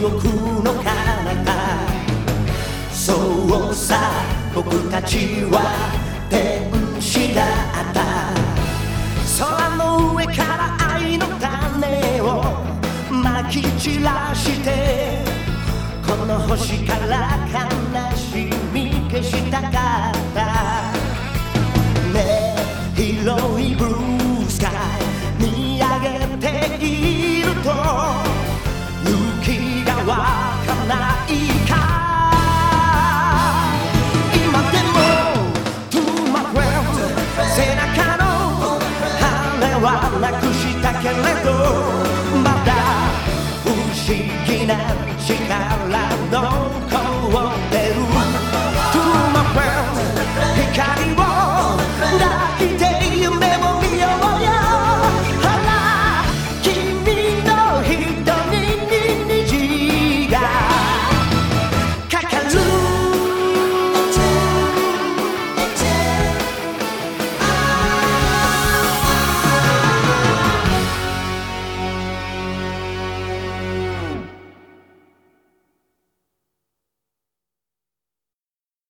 の彼方そうさ僕たちは天使だった。空の上から愛の種をまき散らしてこの星から悲しみ消したかった。ねえ広はなくしたけれど